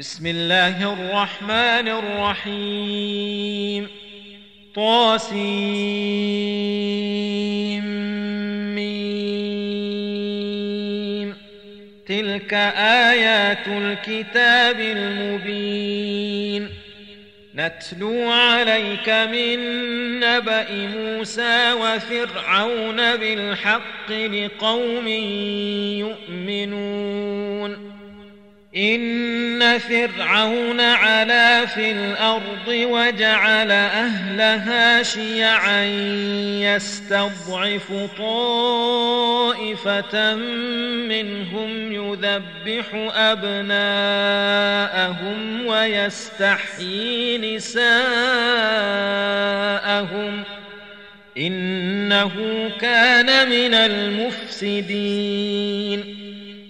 بسم الله الرحمن الرحيم. طاسم تلك آيات الكتاب المبين. نتلو عليك من نبأ موسى وفرعون بالحق لقوم يؤمنون. ان فرعون علا في الأرض وجعل اهلها شيعا يستضعف طائفة منهم يذبح ابناءهم ويستحيي نساءهم انه كان من المفسدين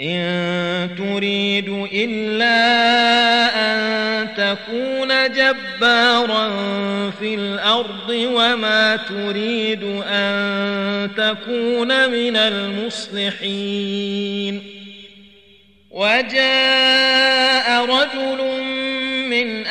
إن تريد إلا أن تكون جبارا في الأرض وما تريد أن تكون من المصلحين وجاء رجل من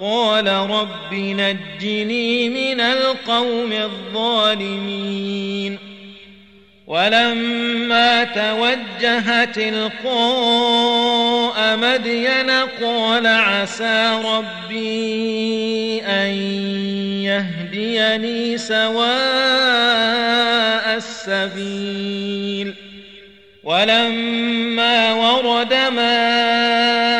قال رب نجني من القوم الظالمين. ولما توجه تلقاء مدين قال عسى ربي أن يهديني سواء السبيل. ولما ورد ماء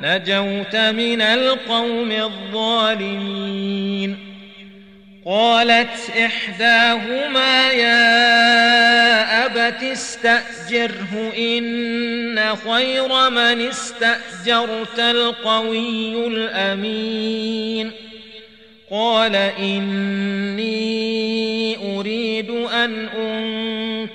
نجوت من القوم الظالمين. قالت إحداهما يا أبت استأجره إن خير من استأجرت القوي الأمين. قال إني أريد أن أنظر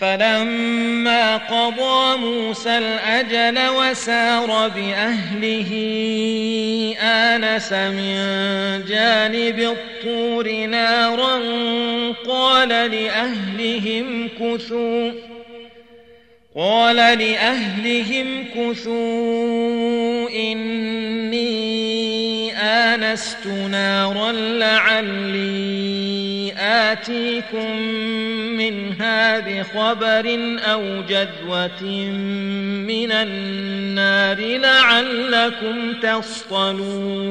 فلما قضى موسى الأجل وسار بأهله آنس من جانب الطور نارا قال لأهلهم كثوا قال لأهلهم كثوا إن آنست نارا لعلي آتيكم منها بخبر أو جذوة من النار لعلكم تصطلون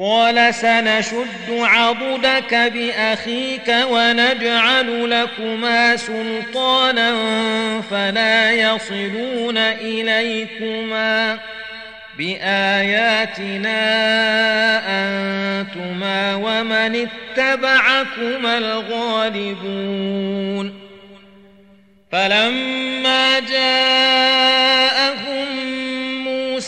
قال سنشد عضدك بأخيك ونجعل لكما سلطانا فلا يصلون إليكما بآياتنا أنتما ومن اتبعكما الغالبون فلما جاءهم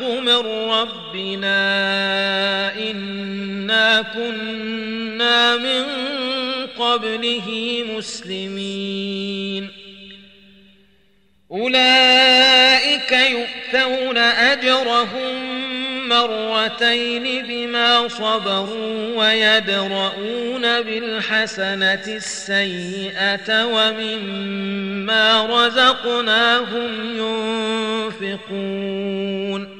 الحق من ربنا إنا كنا من قبله مسلمين. أولئك يؤتون أجرهم مرتين بما صبروا ويدرؤون بالحسنة السيئة ومما رزقناهم ينفقون.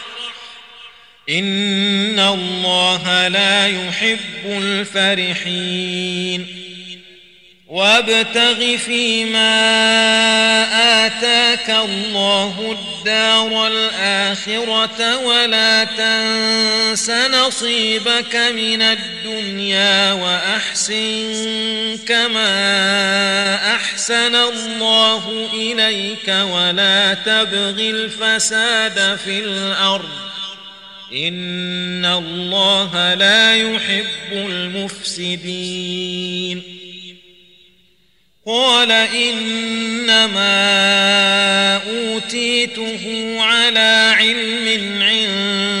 ان الله لا يحب الفرحين وابتغ فيما آتاك الله الدار الآخرة ولا تنس نصيبك من الدنيا وأحسن كما أحسن الله إليك ولا تبغ الفساد في الأرض ان الله لا يحب المفسدين قال انما اوتيته على علم عند